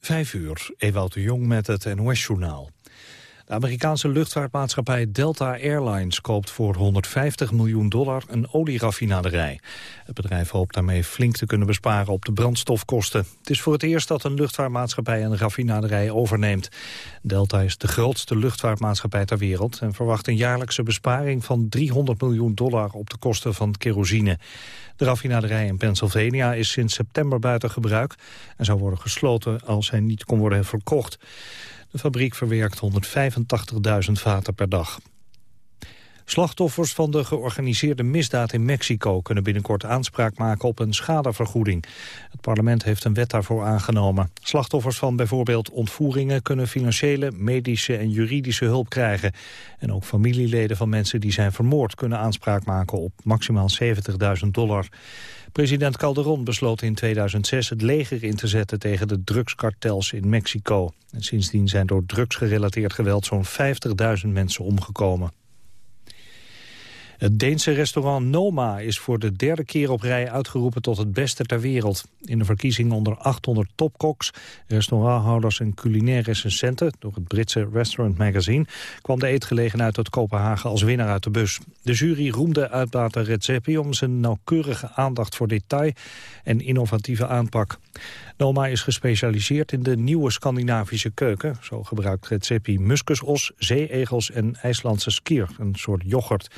Vijf uur, Ewout de Jong met het NOS-journaal. De Amerikaanse luchtvaartmaatschappij Delta Airlines koopt voor 150 miljoen dollar een olieraffinaderij. Het bedrijf hoopt daarmee flink te kunnen besparen op de brandstofkosten. Het is voor het eerst dat een luchtvaartmaatschappij een raffinaderij overneemt. Delta is de grootste luchtvaartmaatschappij ter wereld en verwacht een jaarlijkse besparing van 300 miljoen dollar op de kosten van kerosine. De raffinaderij in Pennsylvania is sinds september buiten gebruik en zou worden gesloten als hij niet kon worden verkocht. De fabriek verwerkt 185.000 vaten per dag. Slachtoffers van de georganiseerde misdaad in Mexico kunnen binnenkort aanspraak maken op een schadevergoeding. Het parlement heeft een wet daarvoor aangenomen. Slachtoffers van bijvoorbeeld ontvoeringen kunnen financiële, medische en juridische hulp krijgen. En ook familieleden van mensen die zijn vermoord kunnen aanspraak maken op maximaal 70.000 dollar. President Calderon besloot in 2006 het leger in te zetten tegen de drugskartels in Mexico. En sindsdien zijn door drugsgerelateerd geweld zo'n 50.000 mensen omgekomen. Het Deense restaurant Noma is voor de derde keer op rij uitgeroepen tot het beste ter wereld. In de verkiezing onder 800 topkoks, restauranthouders en culinair recensenten door het Britse Restaurant Magazine kwam de eetgelegenheid uit Kopenhagen als winnaar uit de bus. De jury roemde uitbater Redzepi om zijn nauwkeurige aandacht voor detail en innovatieve aanpak. Noma is gespecialiseerd in de nieuwe Scandinavische keuken. Zo gebruikt Redzepi muskusos, zeeegels en IJslandse skier, een soort yoghurt.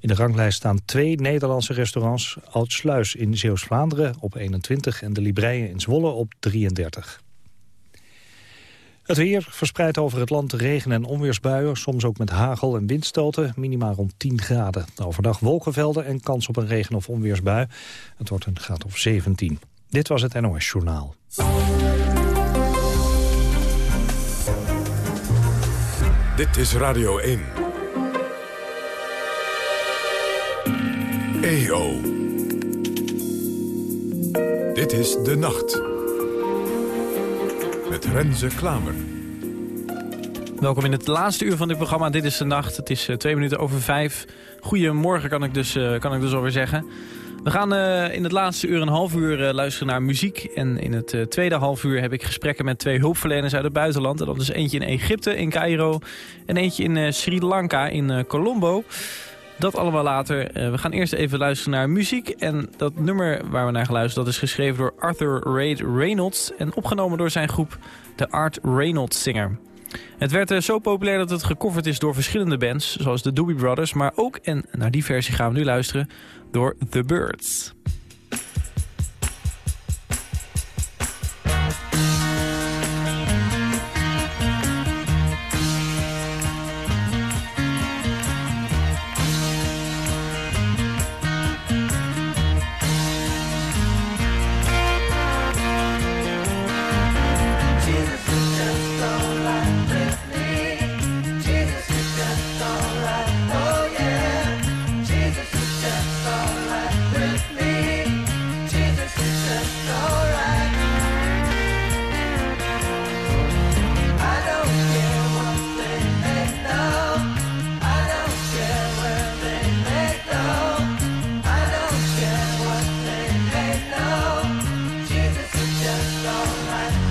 In de ranglijst staan twee Nederlandse restaurants. Oud-Sluis in Zeeuws-Vlaanderen op 21 en de Libreien in Zwolle op 33. Het weer verspreidt over het land regen- en onweersbuien, soms ook met hagel en windstoten, minimaal rond 10 graden. Overdag wolkenvelden en kans op een regen- of onweersbui. Het wordt een graad of 17. Dit was het NOS Journaal. Dit is Radio 1. EO. Dit is De Nacht. Met Renze Klamer. Welkom in het laatste uur van dit programma. Dit is De Nacht. Het is uh, twee minuten over vijf. Goedemorgen kan ik dus, uh, kan ik dus alweer zeggen. We gaan uh, in het laatste uur een half uur luisteren naar muziek. En in het tweede half uur heb ik gesprekken met twee hulpverleners uit het buitenland. En dat is eentje in Egypte, in Cairo. En eentje in Sri Lanka, in Colombo. Dat allemaal later. We gaan eerst even luisteren naar muziek. En dat nummer waar we naar gaan luisteren... dat is geschreven door Arthur Reid Reynolds... en opgenomen door zijn groep de Art Reynolds Singer. Het werd uh, zo populair dat het gecoverd is door verschillende bands... zoals de Doobie Brothers, maar ook, en naar die versie gaan we nu luisteren... door The Birds. life.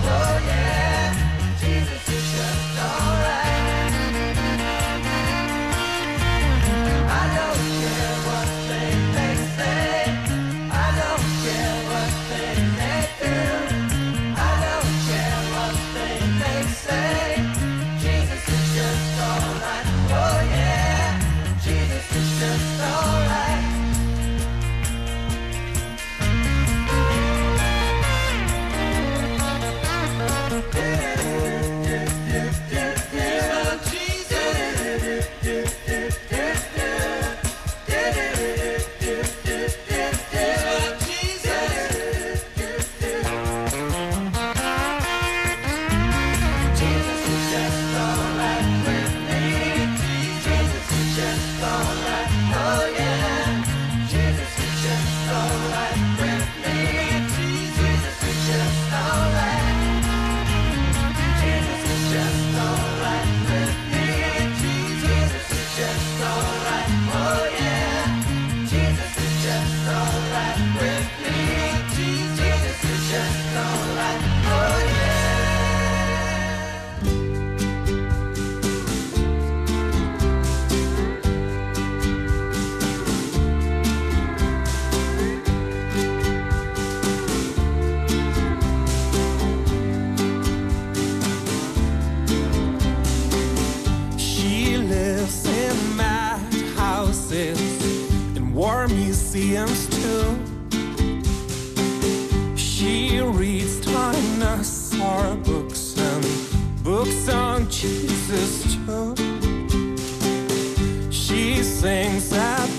Sings at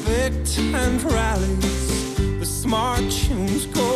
tent rallies. The smart tunes go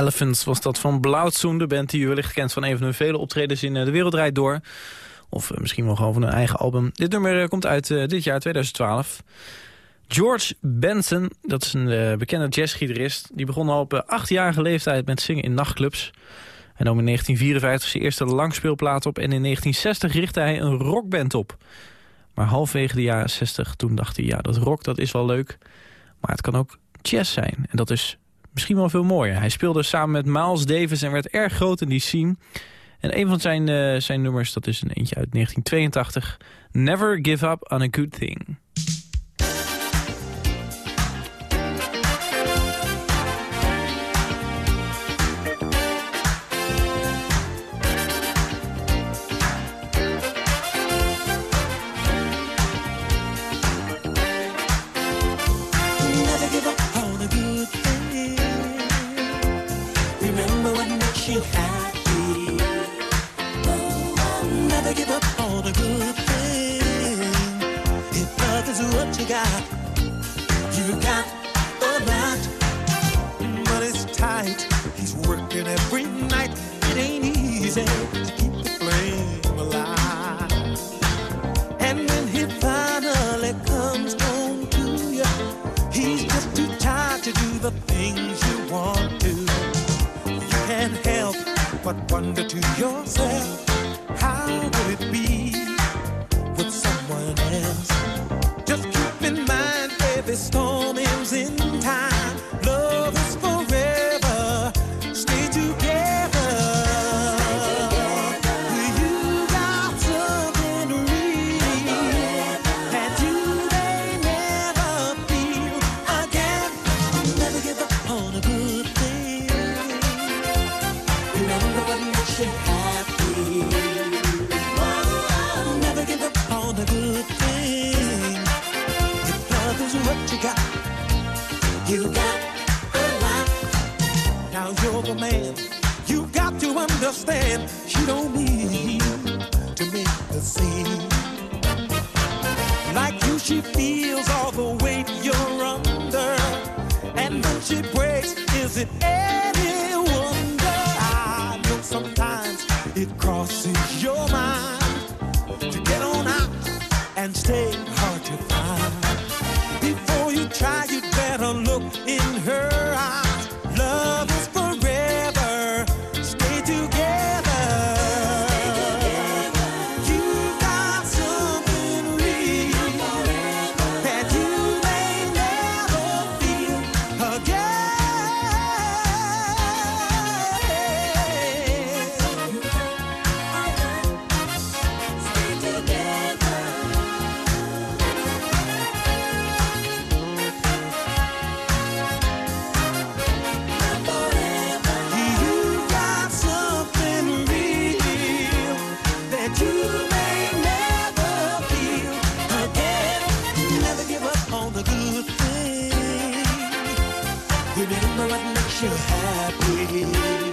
Elephants was dat van Blauwtsoen, de band die u wellicht kent van een van hun vele optredens in eh, De Wereld Draait Door. Of eh, misschien wel gewoon van hun eigen album. Dit nummer eh, komt uit dit jaar, 2012. George Benson, dat is een bekende jazzgitarist. Die begon al op achtjarige leeftijd met zingen in nachtclubs. Hij nam in 1954 zijn eerste langspeelplaat op... en in 1960 richtte hij een rockband op. Maar halfwege de jaren 60 toen dacht hij... ja, dat rock dat is wel leuk, maar het kan ook jazz zijn. En dat is misschien wel veel mooier. Hij speelde samen met Miles Davis en werd erg groot in die scene. En een van zijn, eh, zijn nummers, dat is een eentje uit 1982. Never Give Up on a Good Thing. The things you want to. You can't help but wonder to yourself, how would it be understand. You don't need you happy.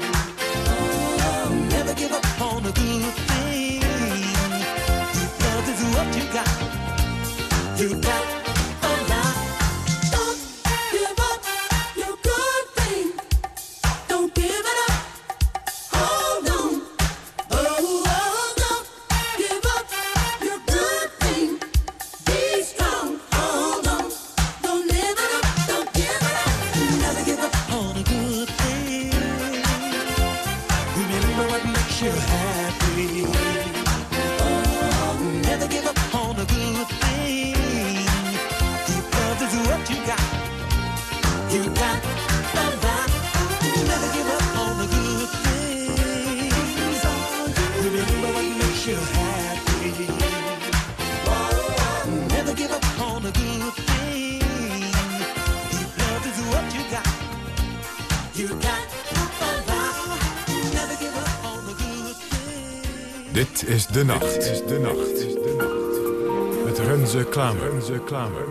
de nacht. Dit is de nacht. Met Renze Klamer. Renze Klamer.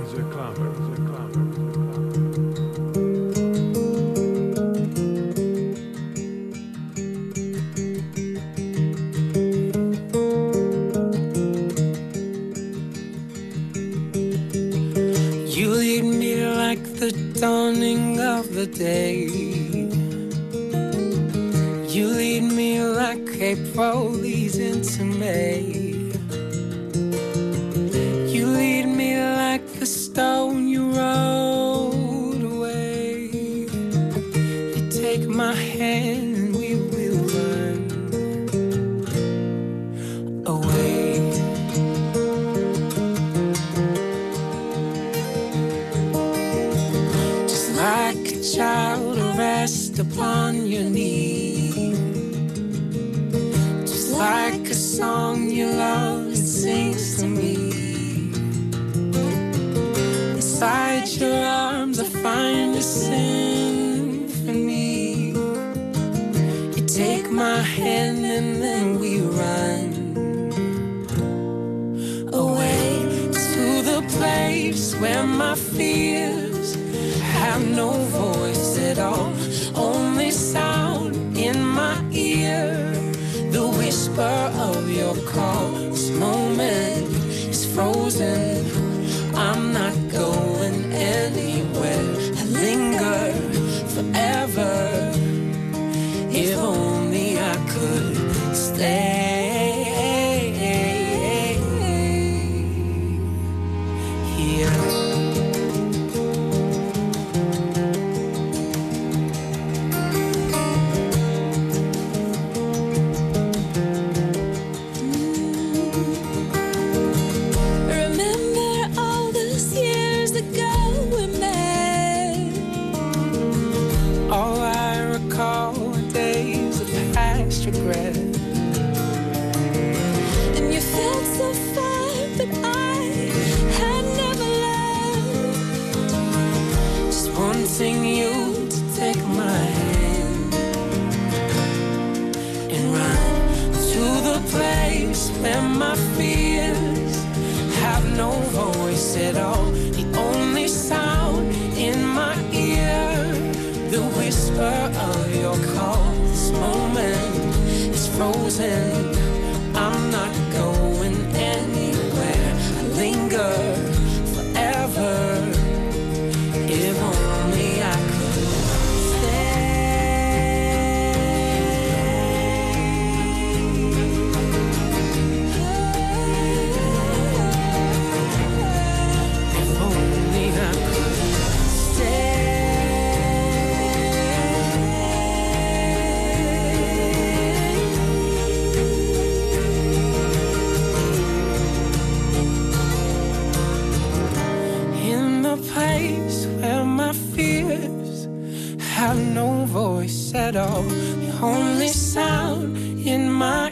frozen at all. The only sound in my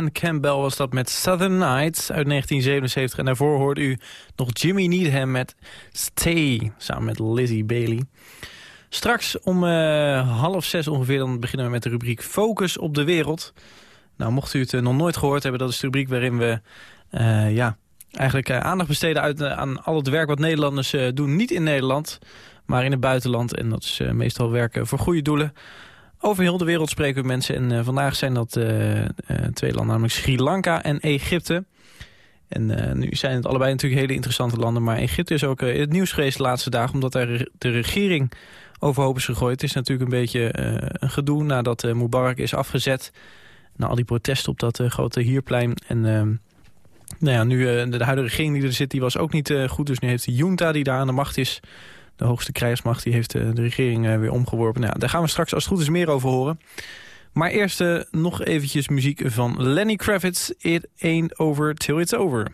Glenn Campbell was dat met Southern Nights uit 1977. En daarvoor hoorde u nog Jimmy Needham met Stay, samen met Lizzie Bailey. Straks om eh, half zes ongeveer, dan beginnen we met de rubriek Focus op de Wereld. Nou, mocht u het eh, nog nooit gehoord hebben, dat is de rubriek waarin we eh, ja, eigenlijk aandacht besteden uit, aan al het werk wat Nederlanders doen. Niet in Nederland, maar in het buitenland. En dat is meestal werken voor goede doelen. Over heel de wereld spreken we mensen. En eh, vandaag zijn dat eh, eh, twee landen, namelijk Sri Lanka en Egypte. En nu zijn het allebei natuurlijk hele interessante landen. Maar Egypte is ook in het nieuws geweest de laatste dagen... omdat daar de regering overhoop is gegooid. Het is natuurlijk een beetje een gedoe nadat Mubarak is afgezet. Na al die protesten op dat grote hierplein. En ehm, nou ja, nu de, huidige regering die er zit, die was ook niet goed. Dus nu heeft de junta die daar aan de macht is... de hoogste krijgsmacht, die heeft eh, de regering eh, weer omgeworpen. Nou, daar gaan we straks als het goed is meer over horen. Maar eerst eh, nog eventjes muziek van Lenny Kravitz. It ain't over till it's over.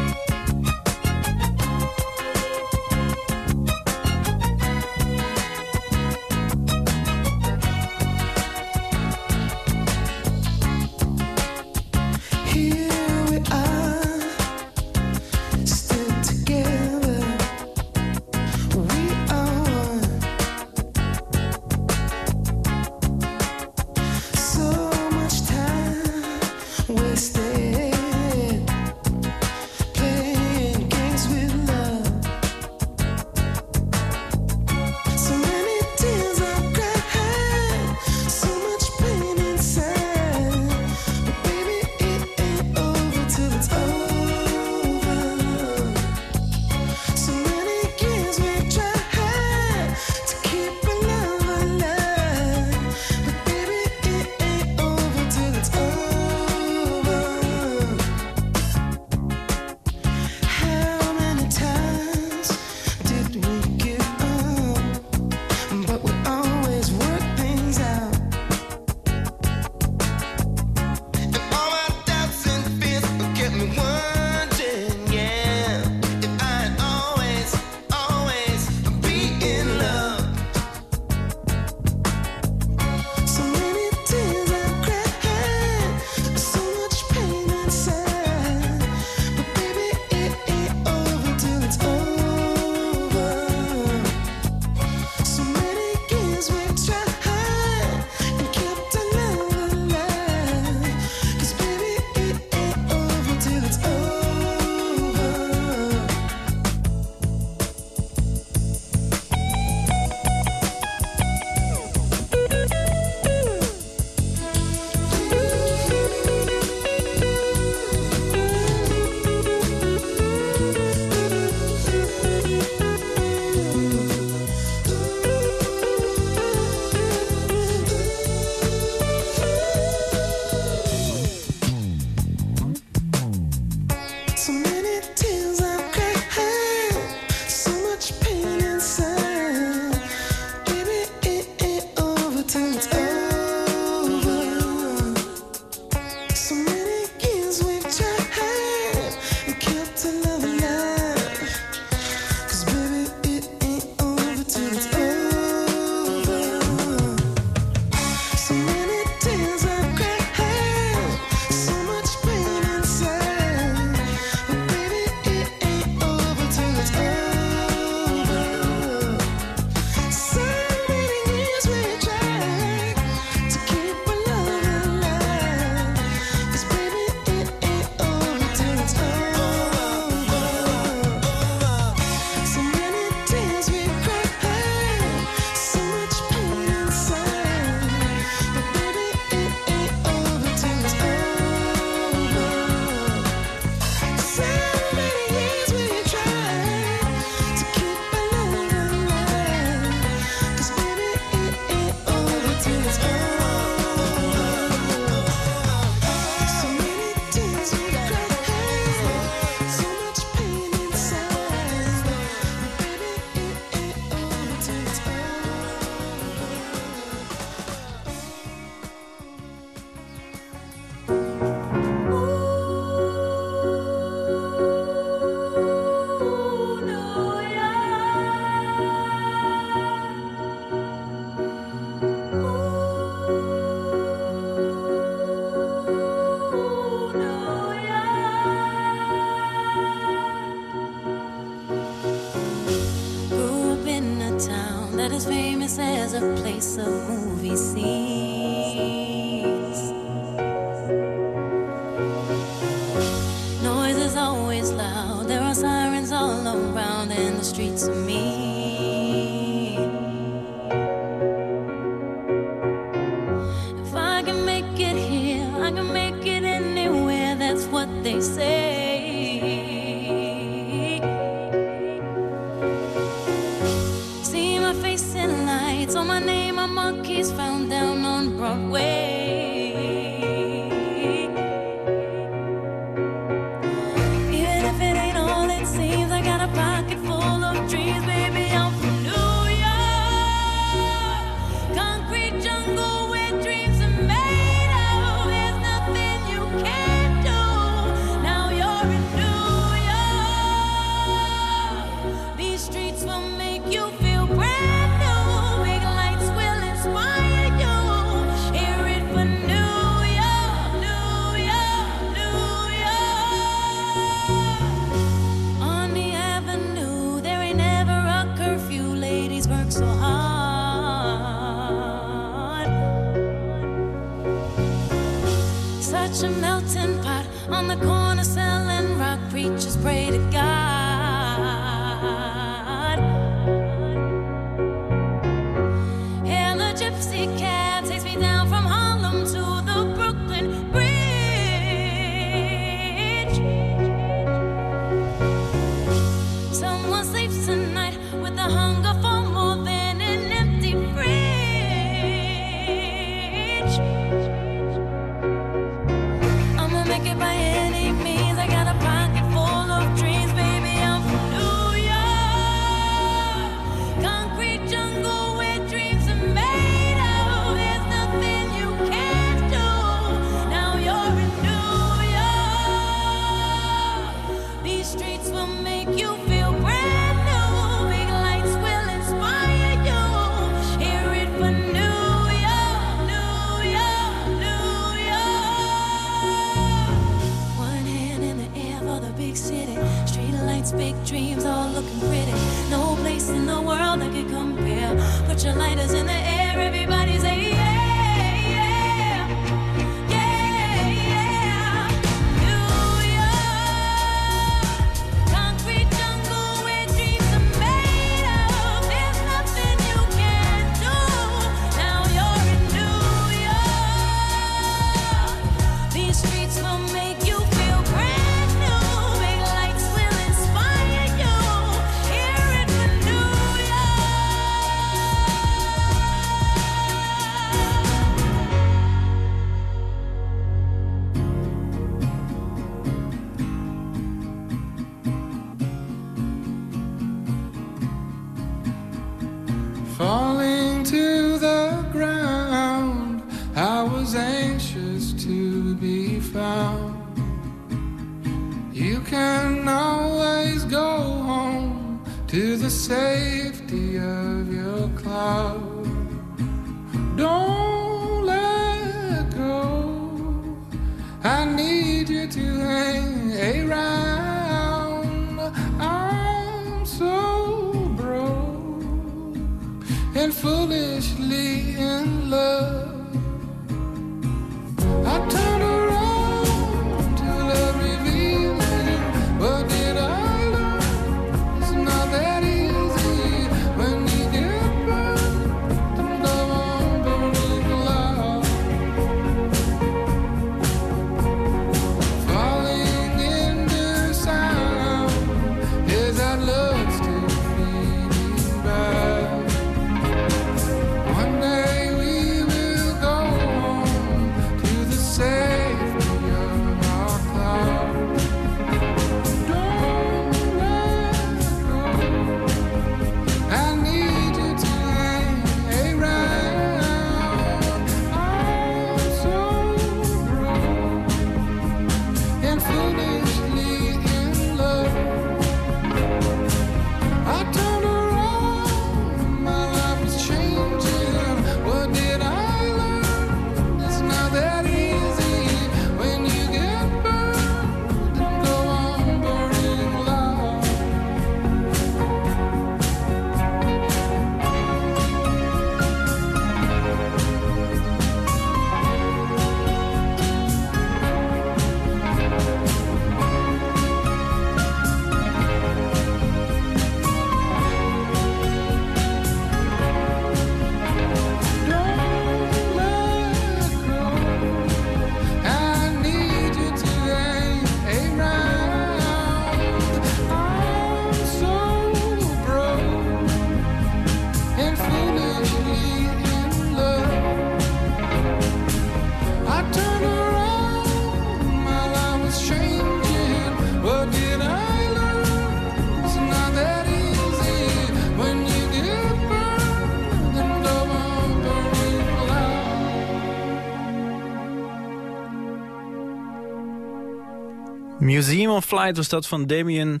Of Flight was dat van Damien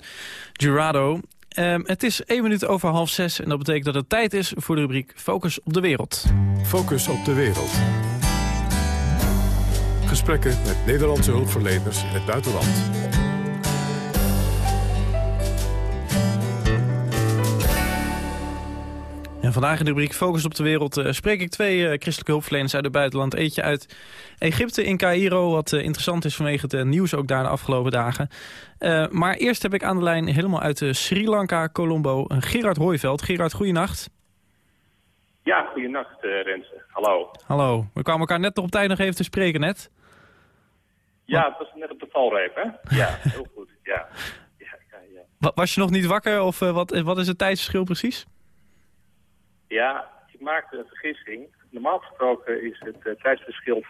Jurado. Ehm, het is één minuut over half zes en dat betekent dat het tijd is voor de rubriek Focus op de Wereld. Focus op de wereld. Gesprekken met Nederlandse hulpverleners in het buitenland. En vandaag in de rubriek Focus op de Wereld eh, spreek ik twee eh, christelijke hulpverleners uit het buitenland. Eentje uit Egypte in Cairo, wat eh, interessant is vanwege het nieuws ook daar de afgelopen dagen. Maar eerst heb ik aan de lijn helemaal uit Sri Lanka, Colombo, Gerard Hooiveld. Gerard, goeienacht. Ja, goedenacht uh, Renze. Hallo. Hallo, we kwamen elkaar net nog op tijd nog even te spreken net. Ja, het was net op de valreep, hè? Ja, heel goed. Ja. Ja, ja, ja. Wa- Was je nog niet wakker of wat, wat is het tijdsverschil precies? Ja, ik maakte een vergissing. Normaal gesproken is het uh, tijdsverschil 4,5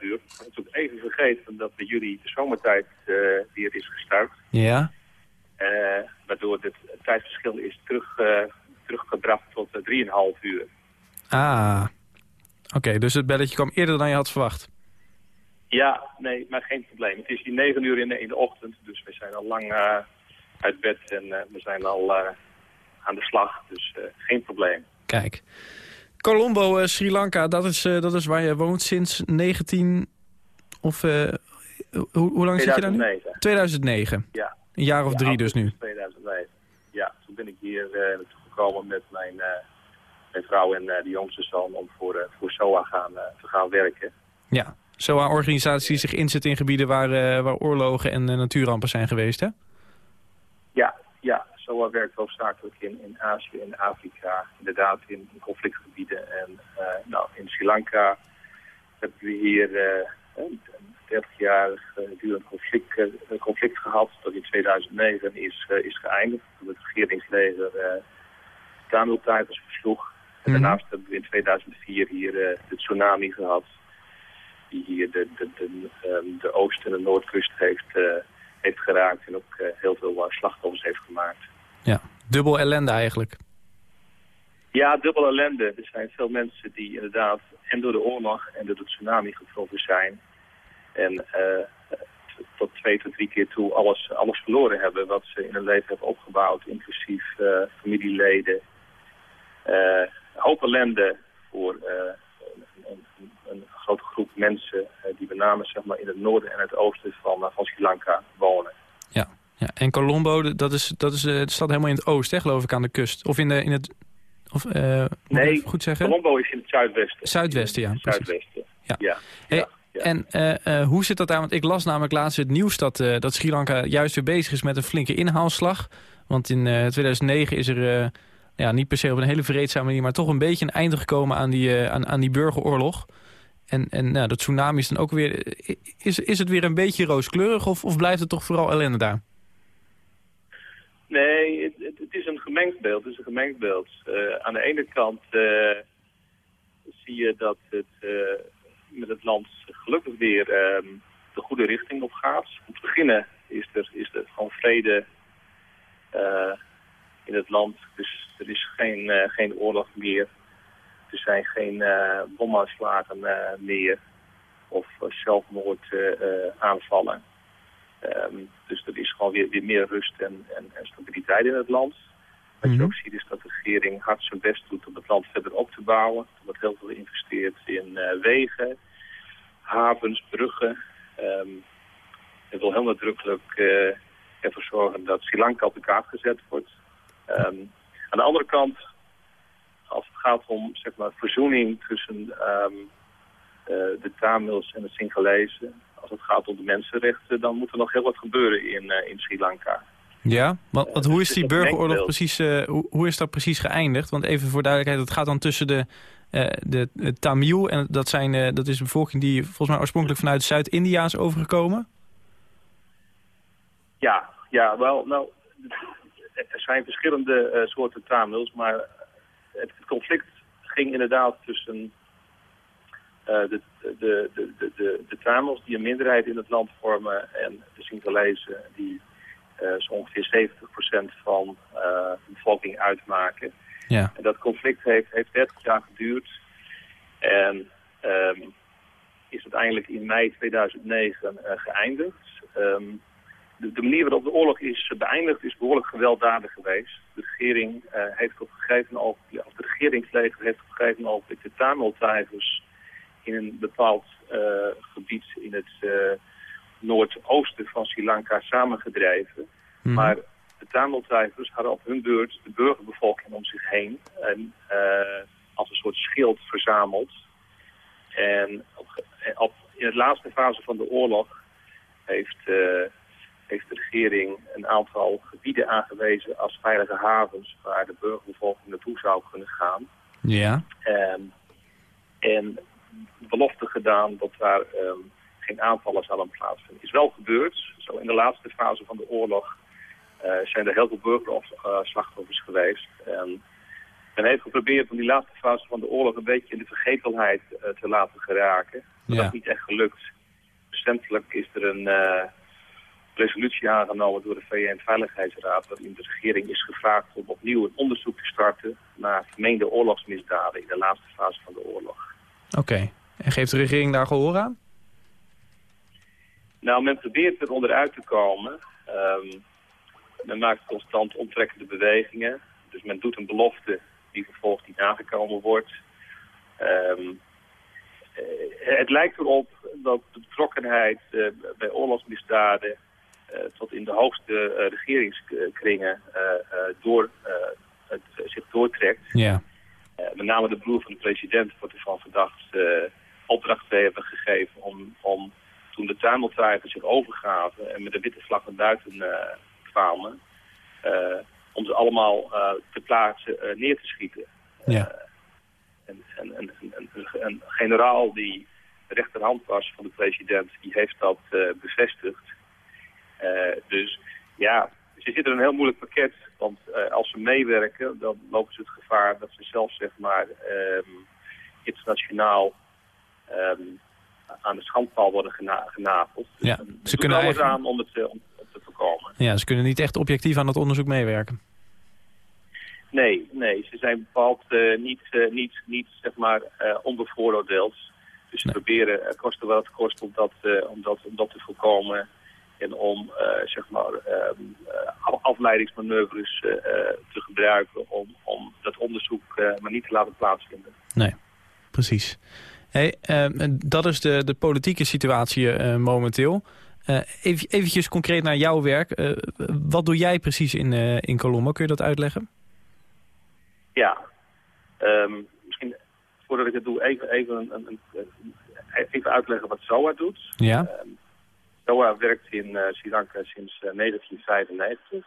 uur. Ik heb ook even vergeten dat bij jullie de zomertijd eh, weer is gestart. Ja. Eh, waardoor het tijdsverschil is terug, teruggebracht tot eh, 3,5 uur. Ah, oké, dus het belletje kwam eerder dan je had verwacht. Ja, nee, maar geen probleem. Het is hier 9 uur in de, in de ochtend, dus we zijn al lang uit bed en we zijn al aan de slag. Dus geen probleem. Kijk. Colombo, eh, Sri Lanka, dat is, eh, dat is waar je woont sinds 19... Of eh, hoe, hoe lang zit je daar nu? 2009. 2009. Ja. Een jaar of Ja, drie dus nu. 2009. Ja, toen ben ik hier naartoe gekomen met mijn, mijn vrouw en de jongste zoon om voor, voor SOA gaan, te gaan werken. Ja. Organisaties die zich inzetten in gebieden waar, waar oorlogen en natuurrampen zijn geweest, hè? Ja, ja, SOA werkt hoofdzakelijk in, in Azië en Afrika, inderdaad in, in conflictgebieden. En eh, nou, in Sri Lanka hebben we hier eh, een 30-jarig eh, durend conflict, conflict gehad dat in 2009 is, is geëindigd. Toen het regeringsleger eh Tamil-Tijgers versloeg. En Mhm. daarnaast hebben we in 2004 hier eh, de tsunami gehad. Die hier de, de, de, ehm, de oost- en de noordkust heeft, heeft geraakt. En ook heel veel slachtoffers heeft gemaakt. Ja. Dubbel ellende eigenlijk. Ja, dubbel ellende. Er zijn veel mensen die inderdaad en door de oorlog en door de tsunami getroffen zijn. En eh, tot twee tot drie keer toe alles, alles verloren hebben wat ze in hun leven hebben opgebouwd. Inclusief eh, familieleden. Een hoop ellende voor een, een, een grote groep mensen die met name zeg maar, in het noorden en het oosten van, van Sri Lanka wonen. Ja. Ja. En Colombo, dat is, dat is eh, de stad helemaal in het oosten, geloof ik, aan de kust. Of in, de, in het... Of, eh, Nee, goed zeggen? Colombo is in het zuidwesten. Zuidwesten, ja, precies. Zuidwesten. Ja. ja. Hey, ja. En eh, hoe zit dat daar? Want ik las namelijk laatst het nieuws dat, dat Sri Lanka juist weer bezig is met een flinke inhaalslag. Want in eh, 2009 is er ja, niet per se op een hele vreedzame manier... maar toch een beetje een einde gekomen aan die, aan, aan die burgeroorlog. En, en nou, dat tsunami is dan ook weer... Is, is het weer een beetje rooskleurig of, of blijft het toch vooral ellende daar? Nee, het, het- is een gemengd beeld. Het is een gemengd beeld. Eh, aan de ene kant eh, zie je dat het eh, met het land gelukkig weer ehm, de goede richting op gaat. Om te beginnen is er, is er gewoon vrede in het land. Dus er is geen, geen oorlog meer. Er zijn geen bomaanslagen meer. Of zelfmoordaanvallen. Ehm, dus er is gewoon weer, weer meer rust en, en, en stabiliteit in het land. Wat je Mhm. ook ziet is dat de regering hard zijn best doet om het land verder op te bouwen. Er wordt heel veel geïnvesteerd in eh, wegen, havens, bruggen. Ehm het wil heel nadrukkelijk eh, ervoor zorgen dat Sri Lanka op de kaart gezet wordt. Ehm, aan de andere kant, als het gaat om zeg maar, verzoening tussen eh, de Tamils en de Singalezen, als het gaat om de mensenrechten, dan moet er nog heel wat gebeuren in, eh, in Sri Lanka. Ja, want, want hoe is die het is een burgeroorlog precies, eh, hoe, hoe is dat precies geëindigd? Want even voor duidelijkheid, het gaat dan tussen de, eh, de, de Tamil... en dat, zijn, eh, dat is een bevolking die volgens mij oorspronkelijk vanuit Zuid-India is overgekomen. Ja, ja, wel, nou, er zijn verschillende eh, soorten Tamils, maar het conflict ging inderdaad tussen eh, de, de, de, de, de, Tamils die een minderheid in het land vormen en de Singalezen die eh, zo ongeveer 70% van eh, de bevolking uitmaken. Ja. En dat conflict heeft, heeft 30 jaar geduurd en ehm, is uiteindelijk in mei 2009 eh, geëindigd. Ehm, de, de manier waarop de oorlog is beëindigd is behoorlijk gewelddadig geweest. De regering eh, heeft op een gegeven ogenblik, of de regeringsleger heeft op een gegeven ogenblik de Tamil-tijgers in een bepaald eh, gebied in het eh, noordoosten van Sri Lanka samengedreven. Mhm. Maar de Tamil-tijgers hadden op hun beurt de burgerbevolking om zich heen en eh, als een soort schild verzameld. En op, in de laatste fase van de oorlog heeft, heeft de regering een aantal gebieden aangewezen als veilige havens waar de burgerbevolking naartoe zou kunnen gaan. Ja. Ehm, en belofte gedaan dat daar ehm, geen aanvallen zouden plaatsvinden. Is wel gebeurd. Zo in de laatste fase van de oorlog eh, zijn er heel veel burgerslachtoffers geweest. En men heeft geprobeerd om die laatste fase van de oorlog een beetje in de vergetelheid eh, te laten geraken. Maar Ja. dat is niet echt gelukt. Recentelijk is er een eh, resolutie aangenomen door de VN-veiligheidsraad... waarin de regering is gevraagd om opnieuw een onderzoek te starten... naar vermeende oorlogsmisdaden in de laatste fase van de oorlog. Oké. En geeft de regering daar gehoor aan? Nou, men probeert er onderuit te komen. Ehm, men maakt constant omtrekkende bewegingen. Dus men doet een belofte die vervolgens niet nagekomen wordt. Ehm, eh, het lijkt erop dat de betrokkenheid eh, bij oorlogsmisdaden eh, tot in de hoogste regeringskringen door, het, zich doortrekt. Ja. Eh, met name de broer van de president wordt ervan verdacht eh, opdracht te hebben gegeven om, om toen de tuimeltwijgers zich overgaven en met de witte vlag naar buiten eh, kwamen, om ze allemaal te plaatsen neer te schieten. Ja. En, en, en, en, en een generaal die rechterhand was van de president, die heeft dat bevestigd. Dus ja, ze zitten in een heel moeilijk pakket. Want eh, als ze meewerken, dan lopen ze het gevaar dat ze zelf zeg maar ehm, internationaal ehm, aan de schandpaal worden gena. Dus Ja, ze kunnen alles eigenlijk- aan om het, eh, om het te voorkomen. Ja, ze kunnen niet echt objectief aan het onderzoek meewerken. Nee, nee, ze zijn bepaald eh, niet, niet, niet zeg maar, onbevooroordeeld. Dus ze Nee. proberen, koste wat het kost, om dat, om dat, om dat te voorkomen. En om eh, zeg maar, af- afleidingsmanoeuvres eh, te gebruiken om, om dat onderzoek maar niet te laten plaatsvinden. Nee, precies. Hey, ehm, dat is de, de politieke situatie momenteel. Even, eventjes concreet naar jouw werk. Wat doe jij precies in, eh, in Colombo? Kun je dat uitleggen? Ja, ehm, misschien voordat ik het doe even, even, een, een, even uitleggen wat SOA doet. Ja. SOA werkt in eh, Sri Lanka sinds eh, 1995.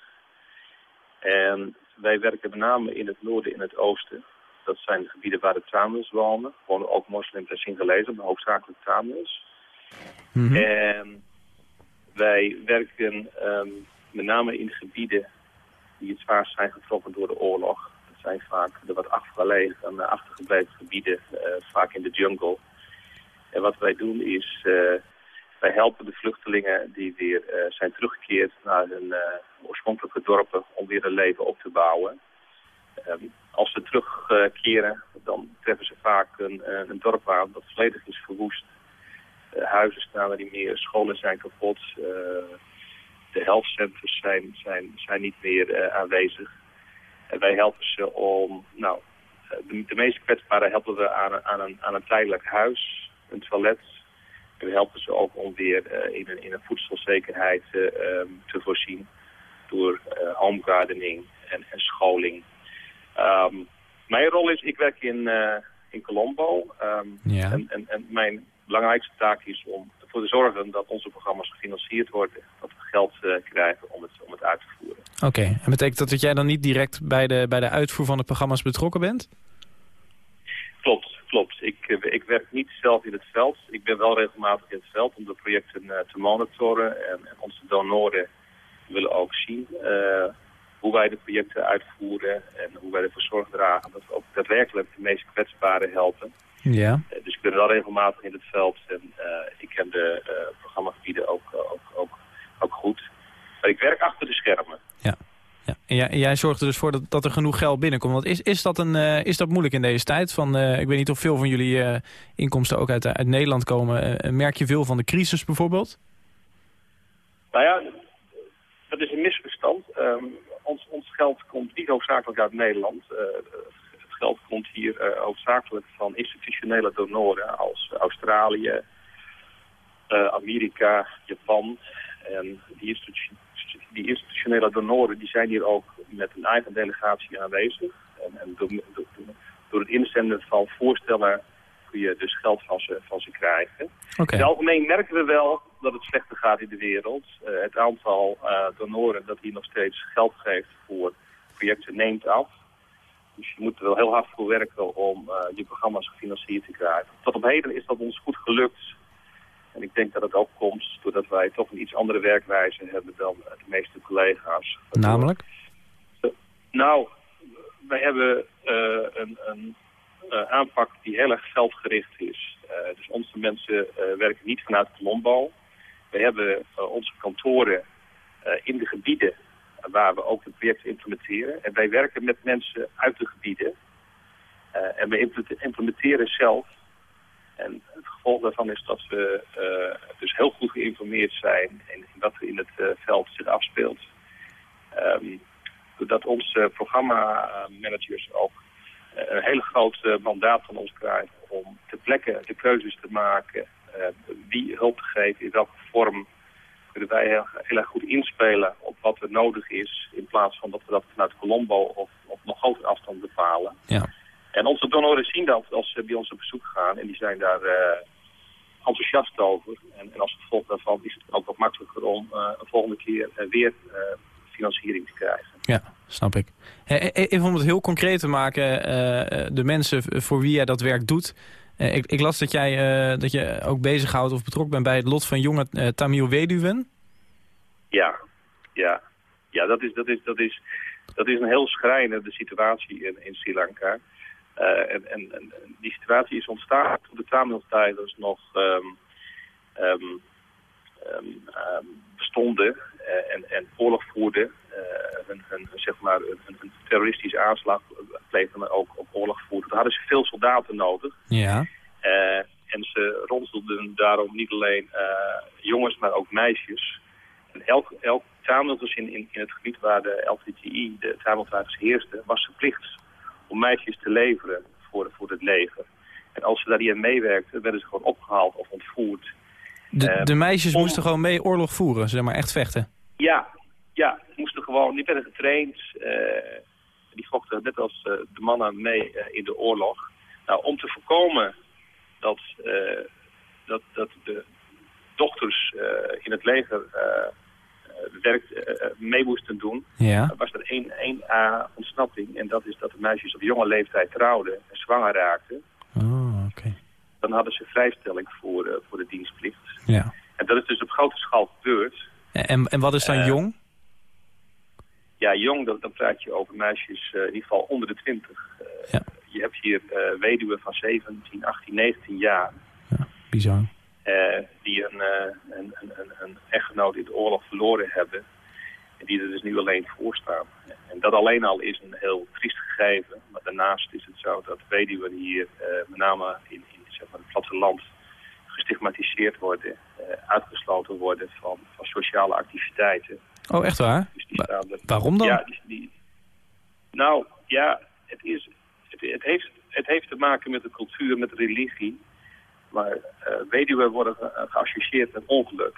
En wij werken met name in het noorden en het oosten. Dat zijn de gebieden waar de Tamils wonen. Wonen ook moslims en Singalezen, maar hoofdzakelijk Tamils. Mhm. En wij werken ehm, met name in gebieden die het zwaarst zijn getroffen door de oorlog. Dat zijn vaak de wat afgelegen en eh, achtergebleven gebieden, eh, vaak in de jungle. En wat wij doen is, eh, wij helpen de vluchtelingen die weer eh, zijn teruggekeerd naar hun eh, oorspronkelijke dorpen om weer een leven op te bouwen. Ehm, als ze terugkeren, dan treffen ze vaak een, eh, een dorp aan dat volledig is verwoest. Huizen staan er niet meer, scholen zijn kapot, de healthcenters zijn, zijn, zijn niet meer aanwezig. En wij helpen ze om, nou, de, de meest kwetsbaren helpen we aan, aan, een, aan een tijdelijk huis, een toilet. En we helpen ze ook om weer eh, in, een, in een voedselzekerheid eh, ehm, te voorzien door eh home gardening en, en scholing. Ehm, mijn rol is, ik werk in, in Colombo. ehm, Ja. en, en, en mijn belangrijkste taak is om ervoor te zorgen dat onze programma's gefinancierd worden. Dat we geld krijgen om het, om het uit te voeren. Oké, en betekent dat dat jij dan niet direct bij de, bij de uitvoer van de programma's betrokken bent? Klopt, klopt. Ik, eh, ik werk niet zelf in het veld. Ik ben wel regelmatig in het veld om de projecten eh, te monitoren. En, en onze donoren willen ook zien eh, hoe wij de projecten uitvoeren en hoe wij ervoor zorg dragen dat we ook daadwerkelijk de meest kwetsbaren helpen. Ja. Dus ik ben wel regelmatig in het veld en ik ken de programmagebieden ook, ook, ook, ook goed. Maar ik werk achter de schermen. Ja. Jij, en jij zorgt er dus voor dat, dat er genoeg geld binnenkomt. Want is, is, dat een, eh, is dat moeilijk in deze tijd? Van, eh, ik weet niet of veel van jullie eh, inkomsten ook uit, uit Nederland komen. Merk je veel van de crisis bijvoorbeeld? Nou ja, interessant. Ehm, ons, ons geld komt niet hoofdzakelijk uit Nederland. Het geld komt hier hoofdzakelijk van institutionele donoren als Australië, Amerika, Japan. En die, institu- die institutionele donoren die zijn hier ook met een eigen delegatie aanwezig. En, en door, door, door het inzenden van voorstellen kun je dus geld van ze, van ze krijgen. Oké. In het algemeen merken we wel dat het slechter gaat in de wereld. Eh, het aantal eh, donoren dat hier nog steeds geld geeft voor projecten neemt af. Dus je moet er wel heel hard voor werken om eh, je programma's gefinancierd te krijgen. Tot op heden is dat ons goed gelukt. En ik denk dat het ook komt doordat wij toch een iets andere werkwijze hebben dan de meeste collega's. Namelijk? Nou, wij hebben eh, een, een eh, aanpak die heel erg veldgericht is. Eh, dus onze mensen werken niet vanuit Colombo. We hebben onze kantoren in de gebieden waar we ook de projecten implementeren. En wij werken met mensen uit de gebieden. En we implementer- implementeren zelf. En het gevolg daarvan is dat we eh, dus heel goed geïnformeerd zijn in, in wat er in het eh, veld zich afspeelt. Ehm, doordat onze programmamanagers ook eh, een hele groot eh, mandaat van ons krijgen om ter plekke de keuzes te maken eh, wie hulp te geven, in welke vorm kunnen wij heel, heel erg goed inspelen op wat er nodig is, in plaats van dat we dat vanuit Colombo of op nog grotere afstand bepalen. Ja. En onze donoren zien dat als ze bij ons op bezoek gaan en die zijn daar eh, enthousiast over. En, en als gevolg daarvan is het ook wat makkelijker om eh, een volgende keer eh, weer eh, financiering te krijgen. Ja, snap ik. Even om het heel concreet te maken, de mensen voor wie jij dat werk doet. Ik, ik las dat jij dat je ook bezighoudt of betrokken bent bij het lot van jonge Tamil weduwen. Ja, ja. Ja, dat is, dat is, dat is, dat is een heel schrijnende situatie in, in Sri Lanka. Eh, en, en, en die situatie is ontstaan toen de Tamil-tijders nog ehm, ehm, ehm, bestonden eh, en, en oorlog voerden. eh, een, een, zeg maar een, terroristische aanslag pleegden, maar ook op oorlog voerden. Toen hadden ze veel soldaten nodig. Ja. Eh, en ze ronselden daarom niet alleen eh, jongens, maar ook meisjes. En elk, elk Tamilgezin in, in het gebied waar de LTTI, de Tamiltijgers, heerste, was verplicht om meisjes te leveren voor, voor het leger. En als ze daar niet aan meewerkten, werden ze gewoon opgehaald of ontvoerd. De, Eh, de meisjes om- moesten gewoon mee oorlog voeren, zeg maar echt vechten. Ja, ja, die moesten gewoon, die werden getraind. eh, die vochten net als eh, de mannen mee in de oorlog. Nou, om te voorkomen dat, dat, dat de dochters in het leger werk eh, mee moesten doen, Ja. was er één, één A ontsnapping. En dat is dat de meisjes op jonge leeftijd trouwden en zwanger raakten. Oh, oké. Dan hadden ze vrijstelling voor, eh, voor de dienstplicht. Ja. En dat is dus op grote schaal gebeurd. En, en wat is dan Eh, jong? Ja, jong, dan, dan praat je over meisjes eh, in ieder geval onder de 20. Eh, Ja. Je hebt hier eh, weduwen van 17, 18, 19 jaar. Bizar. Eh, die een, eh, een, een, een, een echtgenoot in de oorlog verloren hebben. En die er dus nu alleen voor staan. En dat alleen al is een heel triest gegeven. Maar daarnaast is het zo dat weduwen hier, eh, met name in, in zeg maar, het platteland, gestigmatiseerd worden. uitgesloten worden van, van sociale activiteiten. Oh, echt waar? Dus die staan er- Waarom dan? Ja, die, die- nou, ja, het, is, het, het, heeft, het heeft te maken met de cultuur, met de religie. Maar eh weduwen worden ge- geassocieerd met ongeluk.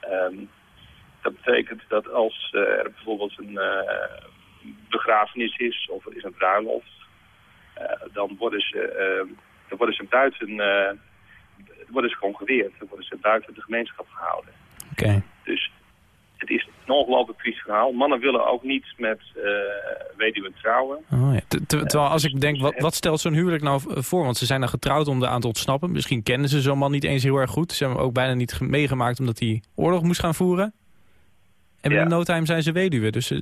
Ehm, dat betekent dat als eh, er bijvoorbeeld een eh, begrafenis is of er is een bruiloft, dan worden ze, eh, dan worden ze buiten, worden ze gewoon geweerd. Dan worden ze buiten de gemeenschap gehouden. Oké. Dus het is een ongelooflijk triest verhaal. Mannen willen ook niet met eh weduwen trouwen. Oh, ja. Ter- ter- Terwijl als ik denk, wat, wat stelt zo'n huwelijk nou v- voor? Want ze zijn dan getrouwd om de aan te ontsnappen. Misschien kennen ze zo'n man niet eens heel erg goed. Ze hebben hem ook bijna niet ge- meegemaakt omdat hij oorlog moest gaan voeren. En Ja. binnen no time zijn ze weduwe. Dus eh,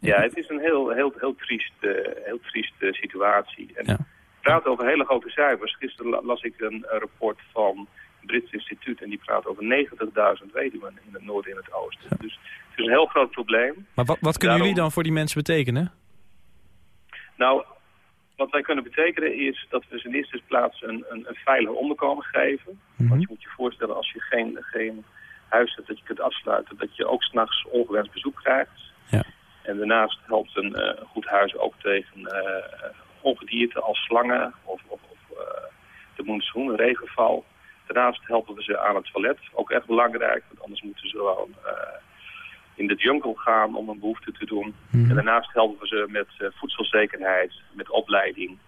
Ja, het is een heel, heel, heel triest, eh, heel triest eh, situatie. En Ja. praat over hele grote cijfers. Gisteren la- las ik een, rapport van het Brits Instituut en die praat over 90.000 weduwen in het noorden en het oosten. Dus het is een heel groot probleem. maar wat, wat kunnen Daarom- jullie dan voor die mensen betekenen? Nou, wat wij kunnen betekenen is dat we ze in eerste plaats een, een, een veilig onderkomen geven. Mhm. Want je moet je voorstellen, als je geen, geen huis hebt dat je kunt afsluiten, dat je ook s'nachts ongewenst bezoek krijgt. Ja. En daarnaast helpt een eh, goed huis ook tegen eh, ongedierte als slangen of, of, of eh, de monsoon, regenval. Daarnaast helpen we ze aan het toilet, ook echt belangrijk, want anders moeten ze gewoon eh, in de jungle gaan om een behoefte te doen. Mhm. En daarnaast helpen we ze met eh, voedselzekerheid, met opleiding.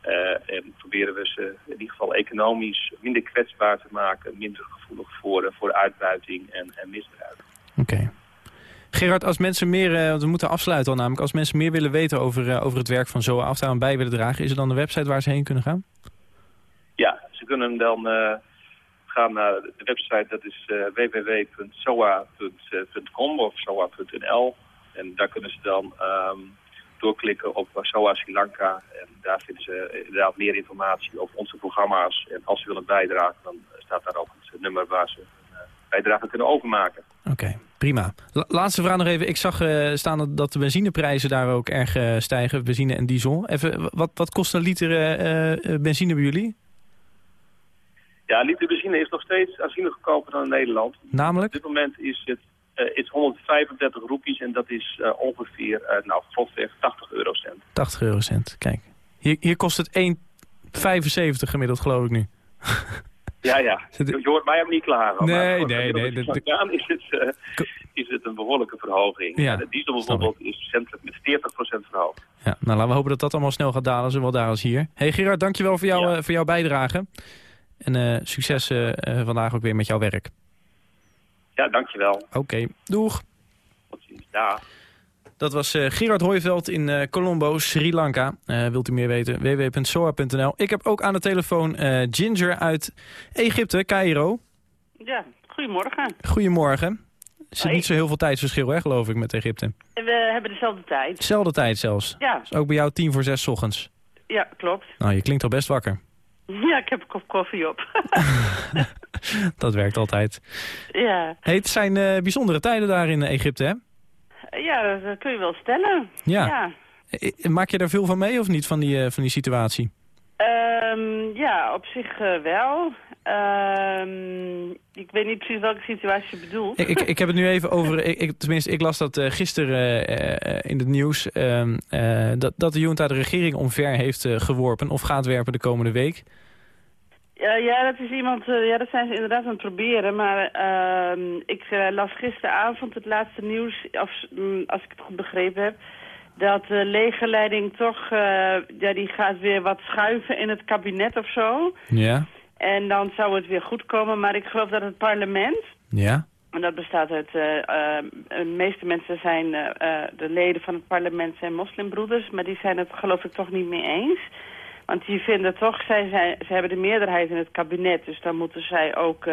Eh, en proberen we ze in ieder geval economisch minder kwetsbaar te maken, minder gevoelig voor, voor uitbuiting en, en misbruik. Oké. Gerard, als mensen meer, want we moeten afsluiten al namelijk, als mensen meer willen weten over, over het werk van ZOA of daar aan bij willen dragen, is er dan een website waar ze heen kunnen gaan? Ja, ze kunnen dan eh, gaan naar de website, dat is eh, www.soa.com of soa.nl. En daar kunnen ze dan ehm, doorklikken op SOA Sri Lanka. En daar vinden ze inderdaad meer informatie over onze programma's. En als ze willen bijdragen, dan staat daar ook het nummer waar ze eh, bijdrage kunnen overmaken. Oké, prima. La- laatste vraag nog even. Ik zag eh, staan dat- de benzineprijzen daar ook erg eh, stijgen, benzine en diesel. Even, wat, wat kost een liter eh, eh, benzine bij jullie? Ja, liter benzine is nog steeds aanzienlijk goedkoper dan in Nederland. Op Namelijk? dit moment is het eh, is 135 roepies en dat is eh, ongeveer, eh, nou, grofweg 80 eurocent. 80 eurocent. Kijk, hier, hier kost het 1,75 gemiddeld geloof ik nu. Ja, ja. Je, hoort mij hem niet klagen. Nee, maar nee, nee, dat- Italiaan is het, is het een behoorlijke verhoging. Ja, de diesel bijvoorbeeld is recentelijk met 40% verhoogd. Ja, nou laten we hopen dat dat allemaal snel gaat dalen, zowel daar als hier. hey Gerard, dankjewel voor, jou, Ja. voor jouw bijdrage. En eh, succes eh, eh, vandaag ook weer met jouw werk. Ja, dankjewel. Oké, doeg. Tot ziens. Dag. Dat was eh, Gerard Hooiveld in eh, Colombo, Sri Lanka. Eh, wilt u meer weten? www.soa.nl. Ik heb ook aan de telefoon eh, Ginger uit Egypte, Cairo. Ja, goedemorgen. Goedemorgen. Er zit niet zo heel veel tijdsverschil, hè, geloof ik, met Egypte. We hebben dezelfde tijd. Zelfde tijd zelfs. Ja, Dus ook bij jou tien voor zes 's ochtends. ja, klopt. Nou, je klinkt al best wakker. Ja, ik heb een kop koffie op. Dat werkt altijd. ja. Hey, het zijn eh, bijzondere tijden daar in Egypte, hè? ja, dat kun je wel stellen. Ja. Ja, Eh, Maak je daar veel van mee of niet, van die, eh, van die situatie? Ehm, ja op zich eh, wel. Ehm, ik weet niet precies welke situatie je bedoelt. Ik, ik, ik heb het nu even over, ik, ik- tenminste ik las dat eh, gisteren eh, in het nieuws... ehm, eh, dat, dat de junta de regering omver heeft geworpen of gaat werpen de komende week. Ja, ja, dat is iemand, ja, dat zijn ze inderdaad aan het proberen. Maar ik las gisteravond het laatste nieuws, als, mm, als ik het goed begrepen heb, dat de legerleiding toch, eh, ja, die gaat weer wat schuiven in het kabinet of zo. Ja, En dan zou het weer goed komen. Maar ik geloof dat het parlement, ja, en dat bestaat uit, eh, eh, de meeste mensen zijn, de leden van het parlement zijn moslimbroeders, maar die zijn het geloof ik toch niet mee eens. Want die vinden toch, zij, zij, ze hebben de meerderheid in het kabinet, dus dan moeten zij ook...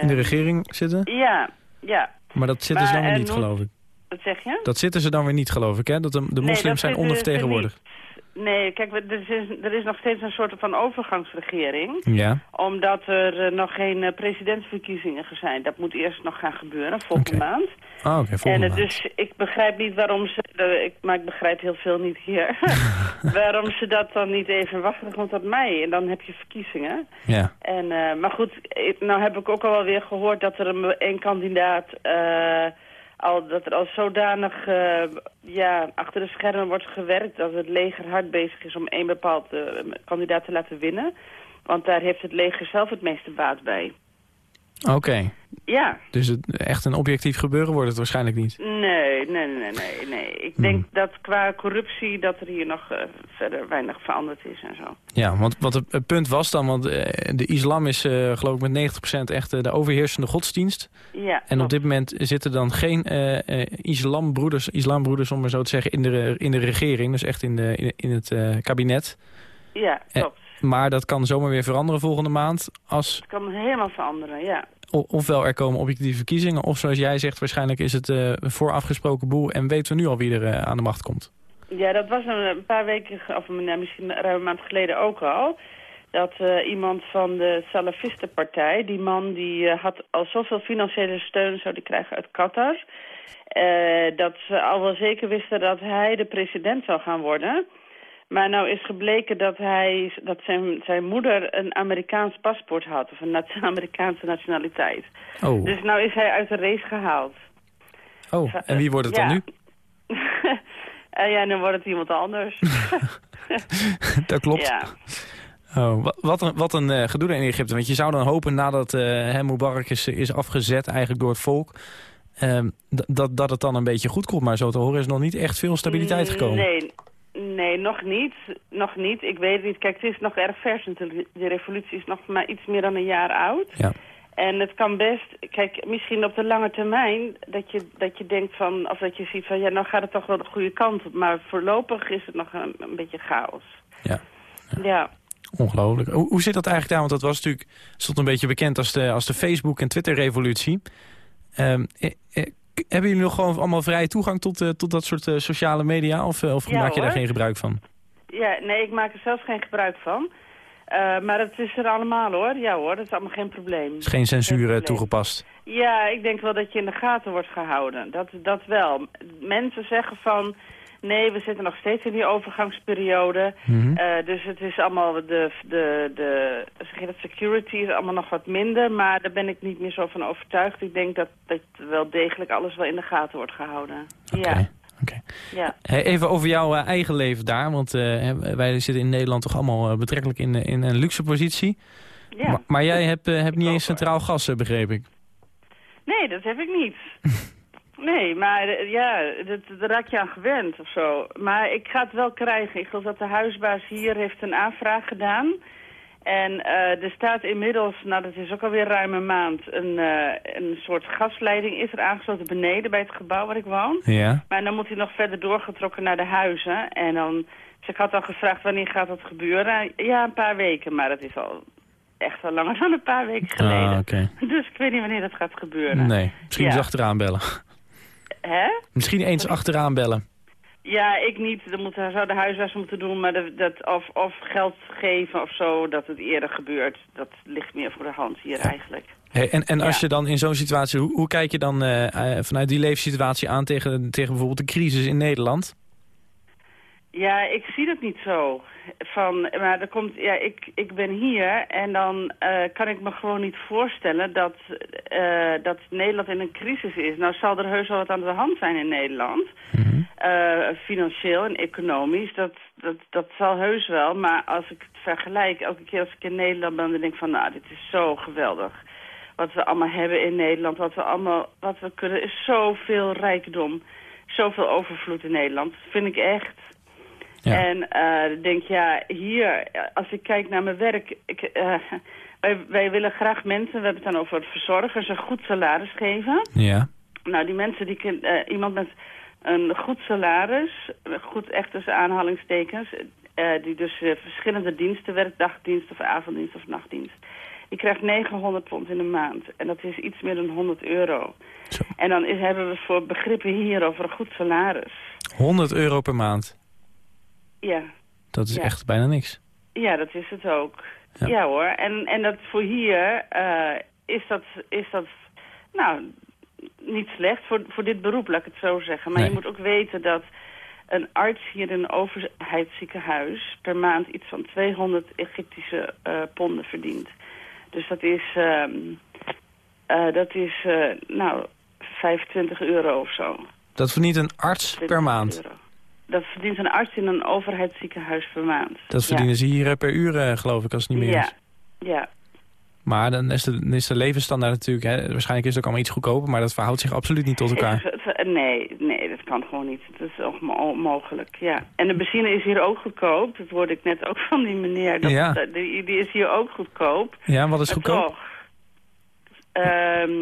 in de regering zitten. Ja, ja. Maar dat zitten ze eh, niet, geloof ik. Wat zeg je? Dat zitten ze dan weer niet, geloof ik, hè? Dat de, de moslims dat zijn ondervertegenwoordigd. Nee, kijk, er is, er is nog steeds een soort van overgangsregering. Ja, Omdat er eh, nog geen eh, presidentsverkiezingen zijn. Dat moet eerst nog gaan gebeuren, volgende maand. ah, oké, En volgende maand. dus ik begrijp niet waarom ze... eh, ik, maar ik begrijp heel veel niet hier. waarom ze dat dan niet even wachten gewoon tot mei. En dan heb je verkiezingen. Ja, En, maar goed, nou heb ik ook al wel weer gehoord dat er een, een kandidaat... al, dat er al zodanig eh, ja, achter de schermen wordt gewerkt... dat het leger hard bezig is om één bepaald eh, kandidaat te laten winnen. Want daar heeft het leger zelf het meeste baat bij. Oké. Ja, Dus het, echt een objectief gebeuren wordt het waarschijnlijk niet. nee, nee, nee, nee, nee. Ik Hmm. denk dat qua corruptie dat er hier nog eh, verder weinig veranderd is en zo. Ja, want wat het, het punt was dan, want eh, de islam is eh, geloof ik met 90% echt de overheersende godsdienst. Ja, En op dit moment zitten dan geen islambroeders, islambroeders om maar zo te zeggen, in de, in de regering. Dus echt in, de, in, in het kabinet. Ja, klopt. Maar dat kan zomaar weer veranderen volgende maand. Als Het kan helemaal veranderen, ja. ofwel er komen objectieve verkiezingen, of zoals jij zegt, waarschijnlijk is het eh voorafgesproken boel en weten we nu al wie er eh, aan de macht komt. Ja, dat was een, een paar weken, of nou, misschien ruim een maand geleden ook al. Dat eh, iemand van de Salafistenpartij, die man die had al zoveel financiële steun zou die krijgen uit Qatar. dat ze al wel zeker wisten dat hij de president zou gaan worden. Maar nou is gebleken dat, hij, dat zijn, zijn moeder een Amerikaans paspoort had. Of een Amerikaanse nationaliteit. Oh, Dus nou is hij uit de race gehaald. oh. en wie wordt het dan nu? En ja, dan wordt het iemand anders. Dat klopt. Ja. Oh, wa- wat een, wat een eh, gedoe in Egypte. Want je zou dan hopen nadat eh hè, Mubarak is, is afgezet eigenlijk door het volk... d- dat, dat het dan een beetje goed komt. Maar zo te horen is nog niet echt veel stabiliteit gekomen. Nee, nee, nog niet. Nog niet. Ik weet het niet. Kijk, het is nog erg vers. De revolutie is nog maar iets meer dan een jaar oud. Ja. En het kan best, kijk, misschien op de lange termijn dat je, dat je denkt van, of dat je ziet van, ja, nou gaat het toch wel de goede kant op. Maar voorlopig is het nog een, een beetje chaos. Ja. Ja. Ongelooflijk. Hoe, hoe zit dat eigenlijk daar? Want dat was natuurlijk, stond een beetje bekend als de, als de Facebook- en Twitter-revolutie. K- hebben jullie nog gewoon allemaal vrije toegang tot, eh, tot dat soort eh, sociale media? Of, eh, of Ja, maak je daar geen gebruik van? Ja, nee, ik maak er zelfs geen gebruik van. Maar het is er allemaal hoor. Ja hoor, dat is allemaal geen probleem. Is geen censuur toegepast. Ja, ik denk wel dat je in de gaten wordt gehouden. Dat, dat wel. Mensen zeggen van... Nee, we zitten nog steeds in die overgangsperiode. Mhm. Eh, dus het is allemaal... De, de, de, zeg je dat, security is allemaal nog wat minder. Maar daar ben ik niet meer zo van overtuigd. Ik denk dat, dat wel degelijk alles wel in de gaten wordt gehouden. Ja, Oké. ja. Hey, even over jouw eh, eigen leven daar. Want eh, wij zitten in Nederland toch allemaal eh, betrekkelijk in, eh, in een luxe positie. ja. Maar, maar jij hebt, eh, hebt niet eens centraal gas, eh, begreep ik. Nee, dat heb ik niet. Nee, maar eh, ja, dat, daar raak je aan gewend of zo. Maar ik ga het wel krijgen. Ik geloof dat de huisbaas hier heeft een aanvraag gedaan. En eh, er staat inmiddels, nou dat is ook alweer ruim een maand, een, eh, een soort gasleiding is er aangesloten beneden bij het gebouw waar ik woon. Ja. Maar dan moet hij nog verder doorgetrokken naar de huizen. En dan, dus ik had al gevraagd wanneer gaat dat gebeuren. Ja, een paar weken, maar dat is al echt al langer dan een paar weken geleden. Ah, oké. Dus ik weet niet wanneer dat gaat gebeuren. Nee, misschien Ja. eens achteraan bellen. Hè? Misschien eens achteraan bellen. Ja, ik niet. Dat moet, zou de huisarts moeten doen, maar dat, dat, of, of geld geven of zo, dat het eerder gebeurt. Dat ligt meer voor de hand hier eigenlijk. Hey, en en als je dan in zo'n situatie, hoe, hoe kijk je dan eh, eh, vanuit die leefsituatie aan tegen, tegen bijvoorbeeld de crisis in Nederland? Ja, ik zie dat niet zo. Van, maar er komt, ja, ik, ik ben hier en dan eh, kan ik me gewoon niet voorstellen dat, eh, dat Nederland in een crisis is. Nou zal er heus wel wat aan de hand zijn in Nederland. Eh, financieel en economisch, dat, dat, dat zal heus wel. Maar als ik het vergelijk, elke keer als ik in Nederland ben, dan denk ik van, nou, dit is zo geweldig. Wat we allemaal hebben in Nederland, wat we allemaal, wat we kunnen, is zoveel rijkdom. Zoveel overvloed in Nederland. Dat vind ik echt. Ja. En ik denk, ja, hier, als ik kijk naar mijn werk... Ik, eh, wij, wij willen graag mensen, we hebben het dan over verzorgers, een goed salaris geven. Ja. Nou, die mensen, die eh, iemand met een goed salaris, goed echt tussen aanhalingstekens... die dus verschillende diensten werkt, dagdienst of avonddienst of nachtdienst... die krijgt 900 pond in de maand. En dat is iets meer dan 100 euro. Zo. En dan is, hebben we voor begrippen hier over een goed salaris. 100 euro per maand. Ja, Dat is Ja. echt bijna niks. Ja, dat is het ook. Ja. Ja, hoor. En, en dat voor hier eh, is, dat, is dat, nou, niet slecht voor, voor dit beroep, laat ik het zo zeggen. Maar Nee. je moet ook weten dat een arts hier in een overheidsziekenhuis per maand iets van 200 Egyptische eh, ponden verdient. Dus dat is, ehm, eh, dat is nou, 25 euro of zo. Dat verdient een arts 20 per maand. euro. Dat verdient een arts in een overheidsziekenhuis per maand. Dat Ja. verdienen ze hier eh, per uur, eh, geloof ik, als het niet meer Ja, is. ja. Maar dan is de, dan is de levensstandaard natuurlijk... Hè, waarschijnlijk is het ook allemaal iets goedkoper... maar dat verhoudt zich absoluut niet tot elkaar. Het- het- Nee, nee, dat kan gewoon niet. Dat is onmo- onmogelijk, ja. En de benzine is hier ook goedkoop. Dat hoorde ik net ook van die meneer. Dat, Ja. die, die is hier ook goedkoop. Ja, wat is Maar goedkoop? toch. Ehm,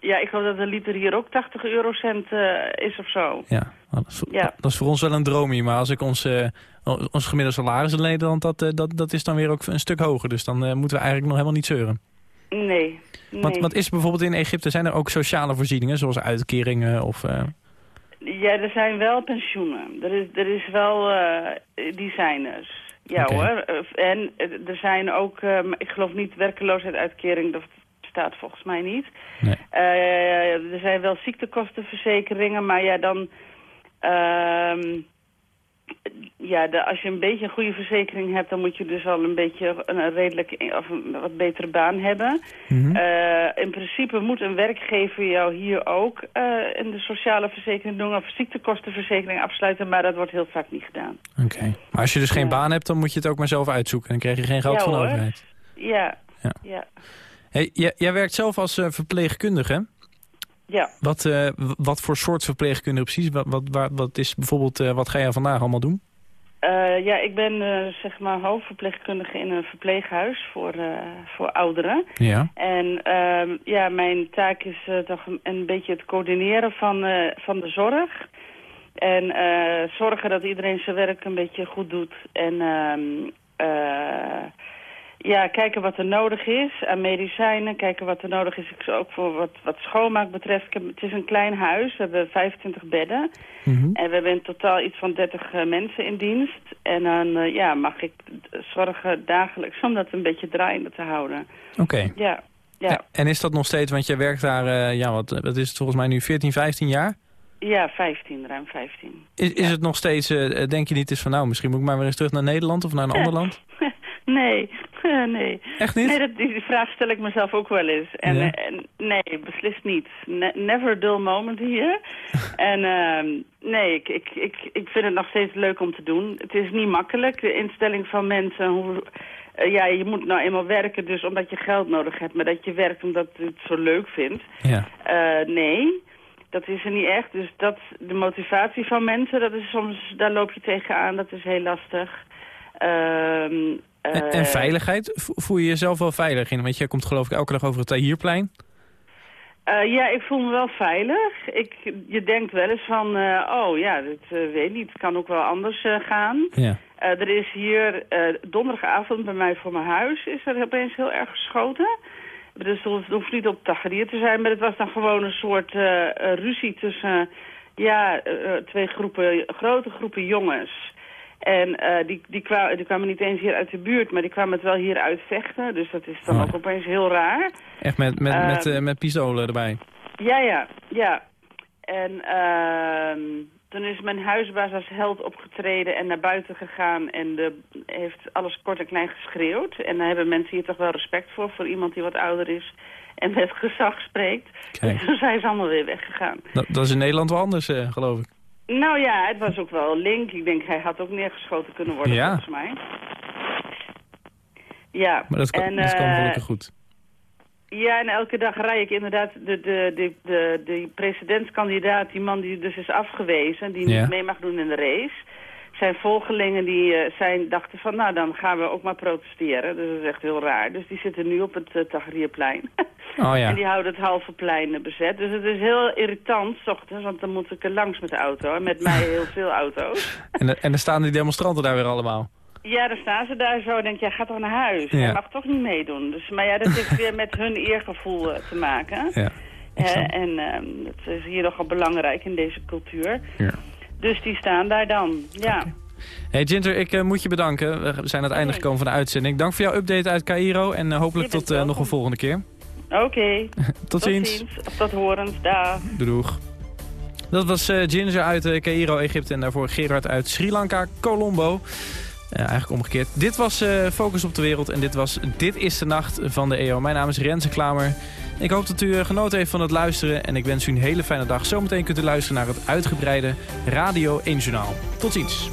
ja, ik geloof dat een liter hier ook 80 eurocent eh is of zo. Ja, dat is, voor, Ja. dat is voor ons wel een droomie. Maar als ik ons, eh, ons gemiddelde salaris in Nederland... Dat, eh, dat, dat is dan weer ook een stuk hoger. Dus dan eh, moeten we eigenlijk nog helemaal niet zeuren. Nee, nee. Want, want is bijvoorbeeld in Egypte... zijn er ook sociale voorzieningen... zoals uitkeringen of... Ja, er zijn wel pensioenen. Er is, er is wel, die zijn er. Ja hoor. En er zijn ook, eh, ik geloof niet werkeloosheidsuitkering, dat bestaat volgens mij niet. Nee. Er zijn wel ziektekostenverzekeringen, maar ja, dan... ehm, ja, de, als je een beetje een goede verzekering hebt, dan moet je dus al een beetje een, redelijk of een wat betere baan hebben. Mhm. Eh, in principe moet een werkgever jou hier ook eh, in de sociale verzekering doen of ziektekostenverzekering afsluiten, maar dat wordt heel vaak niet gedaan. Oké. Maar als je dus geen baan hebt, dan moet je het ook maar zelf uitzoeken. Dan krijg je geen geld Ja, van de overheid. Ja, Ja. ja, Hey, jij, jij werkt zelf als eh, verpleegkundige. Ja. Wat, eh, wat voor soort verpleegkundige precies? Wat, wat, wat is bijvoorbeeld, eh, wat ga jij vandaag allemaal doen? Eh, ja, ik ben zeg maar hoofdverpleegkundige in een verpleeghuis voor, voor ouderen. Ja. En ehm, ja, mijn taak is toch een, een beetje het coördineren van, van de zorg. En zorgen dat iedereen zijn werk een beetje goed doet. En ehm, eh, ja, kijken wat er nodig is aan medicijnen. Kijken wat er nodig is ook voor wat, wat schoonmaak betreft. Heb, het is een klein huis. We hebben 25 bedden. Mhm. En we hebben in totaal iets van 30 eh, mensen in dienst. En dan eh, ja, mag ik zorgen dagelijks om dat een beetje draaiende te houden. Oké. Ja, ja. Ja, En is dat nog steeds, want jij werkt daar, eh, ja, wat, wat is het volgens mij nu, 14, 15 jaar? Ja, 15, ruim 15. Is, is het nog steeds, denk je niet eens van nou, misschien moet ik maar weer eens terug naar Nederland of naar een ander land? Nee, nee. Echt niet? Nee, dat, die vraag stel ik mezelf ook wel eens. En, Ja. eh, en nee, beslist niet. Ne- never a dull moment hier. en ehm, nee, ik, ik, ik, ik vind het nog steeds leuk om te doen. Het is niet makkelijk, de instelling van mensen. Hoe, eh, ja, je moet nou eenmaal werken dus omdat je geld nodig hebt. Maar dat je werkt omdat je het zo leuk vindt. Ja. Eh, nee, dat is er niet echt. Dus dat, de motivatie van mensen, dat is soms, daar loop je tegenaan. Dat is heel lastig. Ehm, En, eh, en veiligheid, Vo- voel je jezelf wel veilig in? Want jij komt geloof ik elke dag over het Tahirplein. eh, ja, ik voel me wel veilig. Ik, je denkt wel eens van, eh, oh ja, dat eh, weet ik niet. Het kan ook wel anders eh, gaan. Ja. Eh, er is hier eh, donderdagavond bij mij voor mijn huis is er opeens heel erg geschoten. Dus het hoeft- niet op Tahrir te zijn, maar het was dan gewoon een soort eh, eh, ruzie tussen ja, eh, eh, twee groepen, grote groepen jongens. En eh, die, die, kwa- die kwamen niet eens hier uit de buurt, maar die kwamen het wel hier uitvechten. Dus dat is dan Oh. ook opeens heel raar. Echt met, met, met, eh, met pistolen erbij. Ja, ja, ja. En ehm, toen is mijn huisbaas als held opgetreden en naar buiten gegaan en de, heeft alles kort en klein geschreeuwd. En daar hebben mensen hier toch wel respect voor, voor iemand die wat ouder is en met gezag spreekt. Kijk. Dus toen zijn ze allemaal weer weggegaan. Dat, dat is in Nederland wel anders, eh, geloof ik. Nou ja, het was ook wel link. Ik denk, hij had ook neergeschoten kunnen worden, Ja. volgens mij. Ja, Maar dat, kan- en, dat kan eh, gelukkig goed. Ja, en elke dag rij ik inderdaad de, de, de, de, de presidentskandidaat, die man die dus is afgewezen, die Ja. niet mee mag doen in de race. Zijn volgelingen die eh, zijn, dachten van, nou dan gaan we ook maar protesteren. Dus dat is echt heel raar. Dus die zitten nu op het uh, Tahrirplein. Oh ja. En die houden het halve plein eh, bezet. Dus het is heel irritant, s ochtends, want dan moet ik er langs met de auto. En met mij heel veel auto's. En, de- en dan staan die demonstranten daar weer allemaal. Ja, dan staan ze daar zo en denk je, ja, ga toch naar huis. Ja. Hij mag toch niet meedoen. Dus, maar ja, dat heeft weer met hun eergevoel eh, te maken. Ja. Eh, en ehm, dat is hier nogal belangrijk in deze cultuur. Ja. Dus die staan daar dan, ja. Hey Ginter, ik eh, moet je bedanken. We zijn aan het einde gekomen van de uitzending. Dank voor jouw update uit Cairo en eh, hopelijk tot eh, nog een volgende keer. Oké. Tot ziens. Of tot horens, daar. Doeg. Dat was Ginger uit Cairo, Egypte en daarvoor Gerard uit Sri Lanka, Colombo. Eigenlijk omgekeerd. Dit was Focus op de Wereld en dit was Dit is de Nacht van de EO. Mijn naam is Renze Klamer. Ik hoop dat u eh, genoten heeft van het luisteren en ik wens u een hele fijne dag. Zometeen kunt u luisteren naar het uitgebreide Radio 1 Journaal. Tot ziens.